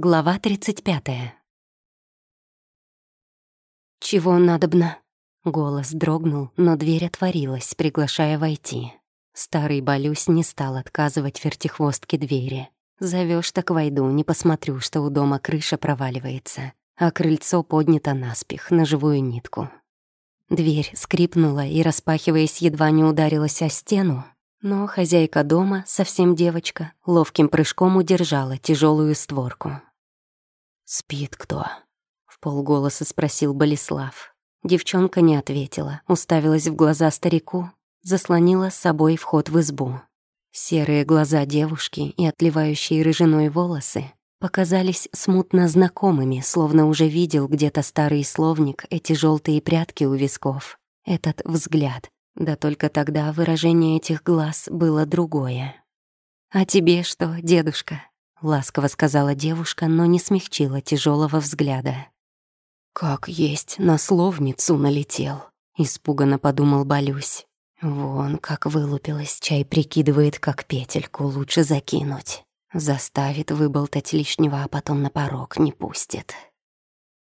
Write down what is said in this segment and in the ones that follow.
Глава 35. «Чего надобно?» Голос дрогнул, но дверь отворилась, приглашая войти. Старый Балюсь не стал отказывать вертихвостке двери. Зовешь так войду, не посмотрю, что у дома крыша проваливается, а крыльцо поднято наспех, на живую нитку. Дверь скрипнула и, распахиваясь, едва не ударилась о стену, но хозяйка дома, совсем девочка, ловким прыжком удержала тяжелую створку. «Спит кто?» — в полголоса спросил Болеслав. Девчонка не ответила, уставилась в глаза старику, заслонила с собой вход в избу. Серые глаза девушки и отливающие рыжиной волосы показались смутно знакомыми, словно уже видел где-то старый словник эти желтые прятки у висков, этот взгляд. Да только тогда выражение этих глаз было другое. «А тебе что, дедушка?» — ласково сказала девушка, но не смягчила тяжелого взгляда. «Как есть, на словницу налетел», — испуганно подумал Балюсь. Вон, как вылупилась, чай прикидывает, как петельку лучше закинуть. Заставит выболтать лишнего, а потом на порог не пустит.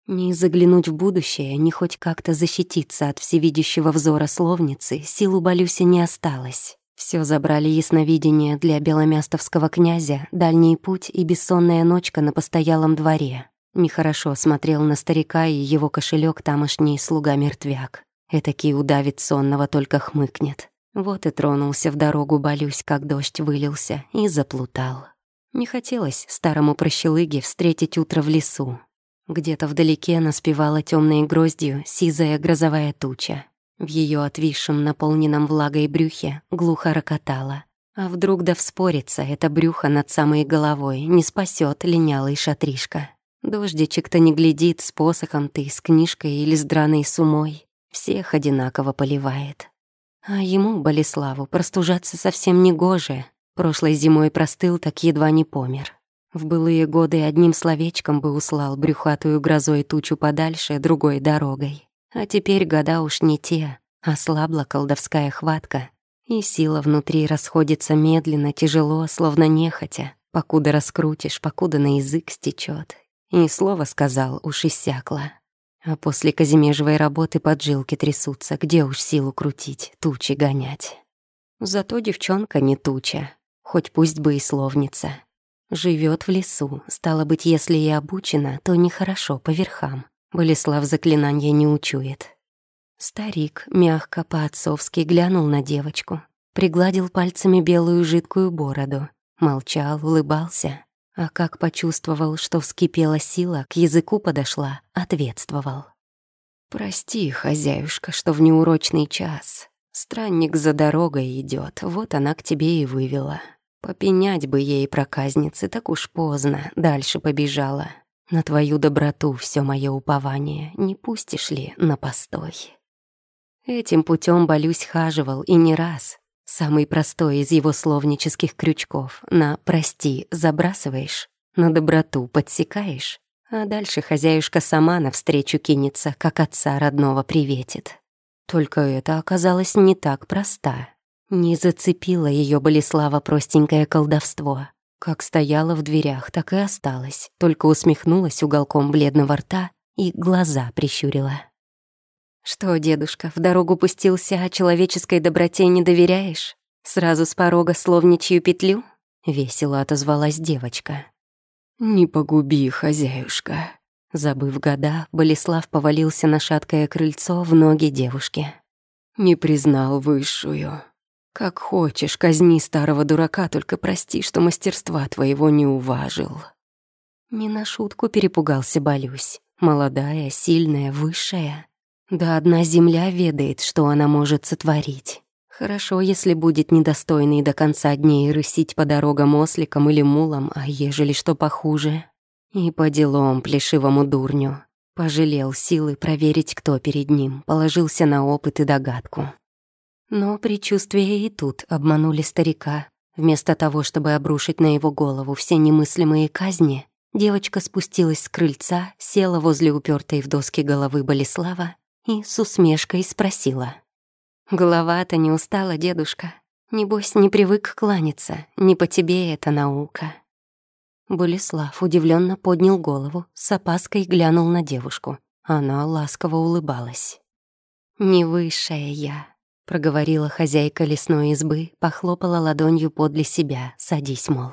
Не заглянуть в будущее, не хоть как-то защититься от всевидящего взора словницы, сил у Балюся не осталось. Все забрали ясновидение для беломястовского князя, дальний путь и бессонная ночка на постоялом дворе. Нехорошо смотрел на старика и его кошелек тамошний слуга-мертвяк. Этакий удавит сонного только хмыкнет. Вот и тронулся в дорогу Болюсь, как дождь вылился, и заплутал. Не хотелось старому прощелыге встретить утро в лесу. Где-то вдалеке наспевала темной гроздью сизая грозовая туча. В ее отвисшем, наполненном влагой брюхе глухо рокотало. А вдруг да вспорится это брюхо над самой головой, не спасет линялый шатришка. Дождичек-то не глядит с посохом ты, с книжкой или с драной сумой. Всех одинаково поливает. А ему, Болеславу, простужаться совсем не гоже. Прошлой зимой простыл, так едва не помер. В былые годы одним словечком бы услал брюхатую грозой тучу подальше другой дорогой. А теперь года уж не те, ослабла колдовская хватка, и сила внутри расходится медленно, тяжело, словно нехотя, покуда раскрутишь, покуда на язык стечет. И слово сказал, уж иссякло. А после казимежевой работы поджилки трясутся, где уж силу крутить, тучи гонять. Зато девчонка не туча, хоть пусть бы и словница. Живет в лесу, стало быть, если и обучена, то нехорошо по верхам. Болеслав заклинания не учует. Старик мягко по-отцовски глянул на девочку, пригладил пальцами белую жидкую бороду, молчал, улыбался, а как почувствовал, что вскипела сила, к языку подошла, ответствовал. «Прости, хозяюшка, что в неурочный час. Странник за дорогой идет, вот она к тебе и вывела. Попенять бы ей проказницы, так уж поздно, дальше побежала. На твою доброту все мое упование, не пустишь ли на постой? Этим путем Болюсь хаживал и не раз. Самый простой из его словнических крючков. На «прости» забрасываешь, на доброту подсекаешь, а дальше хозяюшка сама навстречу кинется, как отца родного приветит. Только это оказалось не так просто. Не зацепило ее Болеслава простенькое колдовство. Как стояла в дверях, так и осталась, только усмехнулась уголком бледного рта и глаза прищурила. «Что, дедушка, в дорогу пустился, а человеческой доброте не доверяешь? Сразу с порога словничью петлю?» — весело отозвалась девочка. «Не погуби, хозяюшка». Забыв года, Болеслав повалился на шаткое крыльцо в ноги девушки. «Не признал высшую. Как хочешь, казни старого дурака, только прости, что мастерства твоего не уважил. Не на шутку перепугался Болюсь. Молодая, сильная, высшая. Да одна земля ведает, что она может сотворить. Хорошо, если будет недостойный до конца дней рысить по дорогам осликам или мулам, а ежели что похуже. И по делам плешивому дурню. Пожалел силы проверить, кто перед ним, положился на опыт и догадку. Но предчувствия и тут обманули старика. Вместо того, чтобы обрушить на его голову все немыслимые казни, девочка спустилась с крыльца, села возле упертой в доски головы Болеслава и с усмешкой спросила. «Голова-то не устала, дедушка? Небось, не привык кланяться, не по тебе эта наука». Болеслав удивленно поднял голову, с опаской глянул на девушку. Она ласково улыбалась. «Не высшая я», — проговорила хозяйка лесной избы, похлопала ладонью подле себя, садись, мол.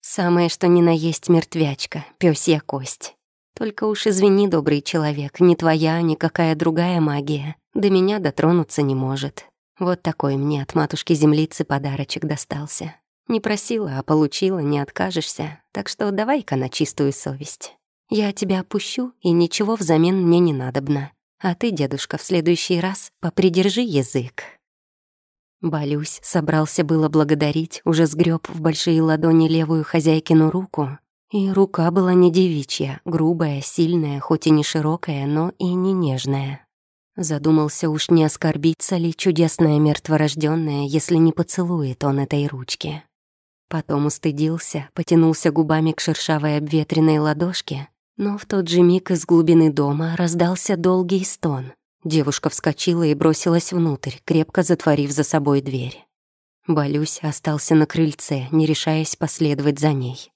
«Самое, что ни на есть мертвячка, пёсья кость. Только уж извини, добрый человек, ни твоя, ни какая другая магия до меня дотронуться не может. Вот такой мне от матушки-землицы подарочек достался. Не просила, а получила, не откажешься. Так что давай-ка на чистую совесть. Я тебя опущу, и ничего взамен мне не надобно. А ты, дедушка, в следующий раз попридержи язык». Балюсь собрался было благодарить, уже сгреб в большие ладони левую хозяйкину руку, и рука была не девичья, грубая, сильная, хоть и не широкая, но и не нежная. Задумался уж не оскорбиться ли чудесная мертворожденная, если не поцелует он этой ручки. Потом устыдился, потянулся губами к шершавой обветренной ладошке, но в тот же миг из глубины дома раздался долгий стон. Девушка вскочила и бросилась внутрь, крепко затворив за собой дверь. Балюсь остался на крыльце, не решаясь последовать за ней.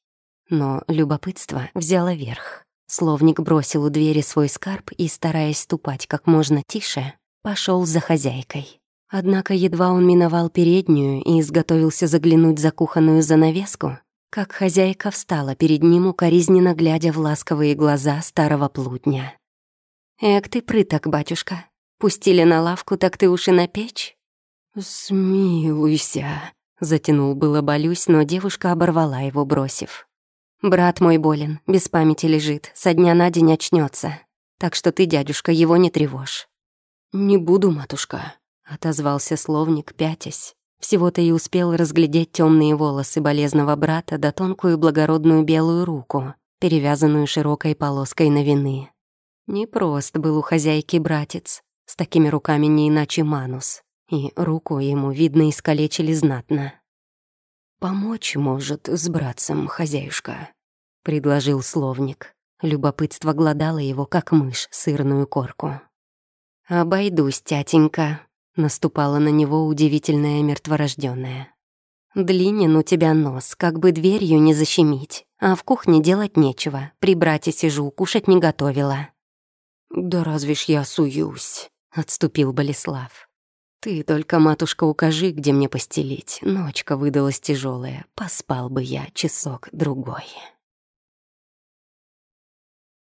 Но любопытство взяло верх. Словник бросил у двери свой скарб и, стараясь ступать как можно тише, пошел за хозяйкой. Однако едва он миновал переднюю и изготовился заглянуть за кухонную занавеску, как хозяйка встала перед ним, укоризненно глядя в ласковые глаза старого плутня. «Эк ты прыток, батюшка. Пустили на лавку, так ты уж и на печь?» «Смилуйся», — затянул было Болюсь, но девушка оборвала его, бросив. «Брат мой болен, без памяти лежит, со дня на день очнется. Так что ты, дядюшка, его не тревожь». «Не буду, матушка», Отозвался словник, пятясь. Всего-то и успел разглядеть темные волосы болезного брата да тонкую благородную белую руку, перевязанную широкой полоской на вины. Непрост был у хозяйки братец, с такими руками не иначе манус, и руку ему, видно, искалечили знатно. «Помочь может с братцем, хозяюшка», — предложил словник. Любопытство гладало его, как мышь, сырную корку. «Обойдусь, тятенька», Наступала на него удивительная мертворожденная. «Длинен у тебя нос, как бы дверью не защемить, а в кухне делать нечего, при брате сижу, кушать не готовила». «Да разве ж я суюсь?» — отступил Болеслав. «Ты только, матушка, укажи, где мне постелить. Ночка выдалась тяжелая, поспал бы я часок-другой».